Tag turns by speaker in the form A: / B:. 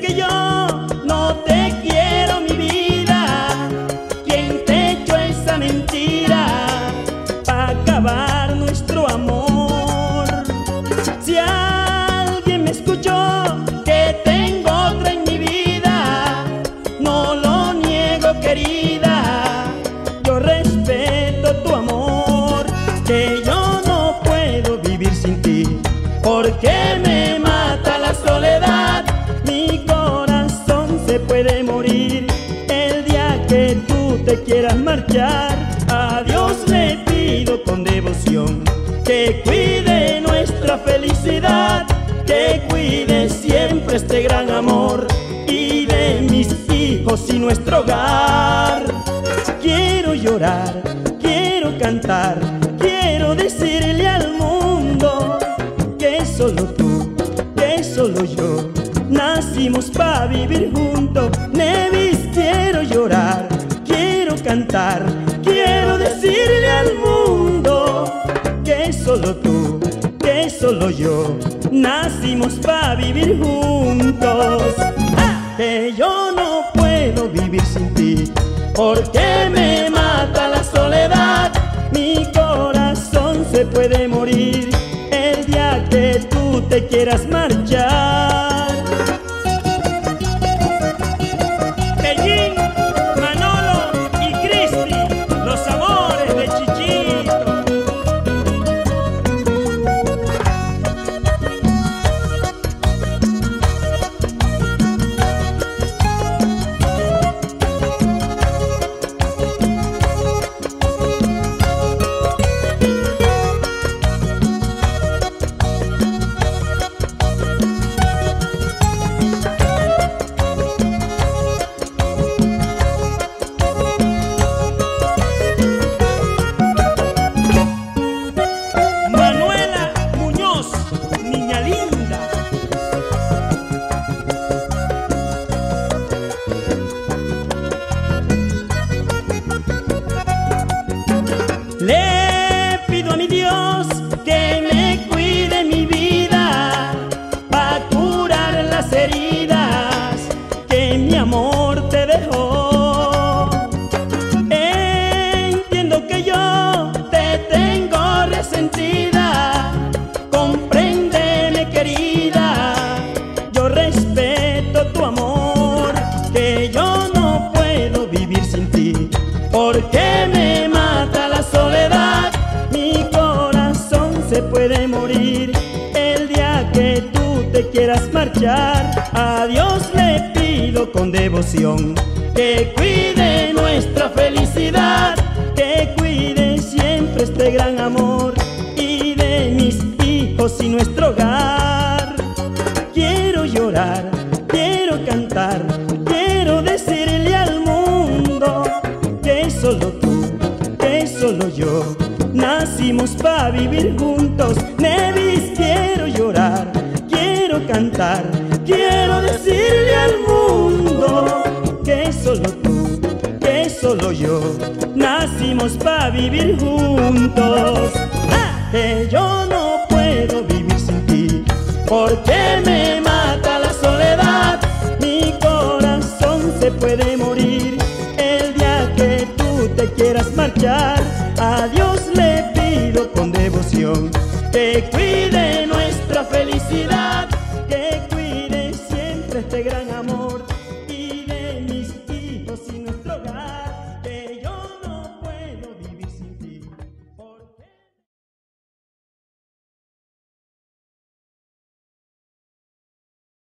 A: que yo te quieras marchar, a Dios le pido con devoción que cuide nuestra felicidad, que cuide siempre este gran amor y de mis hijos y nuestro hogar. Quiero llorar, quiero cantar, quiero decirle al mundo que solo tú, que solo yo nacimos para vivir juntos. Nevis, quiero llorar, quiero decirle al mundo que solo tú, que solo yo nacimos para vivir juntos. ¡Ah! Que yo no puedo vivir sin ti, porque me mata la soledad. Mi corazón se puede morir el día que tú te quieras marchar. Puede morir el día que tú te quieras marchar, a Dios le pido con devoción que cuide nuestra felicidad, que cuide siempre este gran amor y de mis hijos y nuestro hogar. Quiero llorar, quiero cantar, quiero decirle al mundo que solo tú, que solo yo nacimos para vivir juntos. Nevis, quiero llorar, quiero cantar, quiero decirle al mundo que solo tú, que solo yo nacimos para vivir juntos. ¡Ah! Que yo no puedo vivir sin ti, porque me mata la soledad. Mi corazón se puede morir el día que tú te quieras marchar. A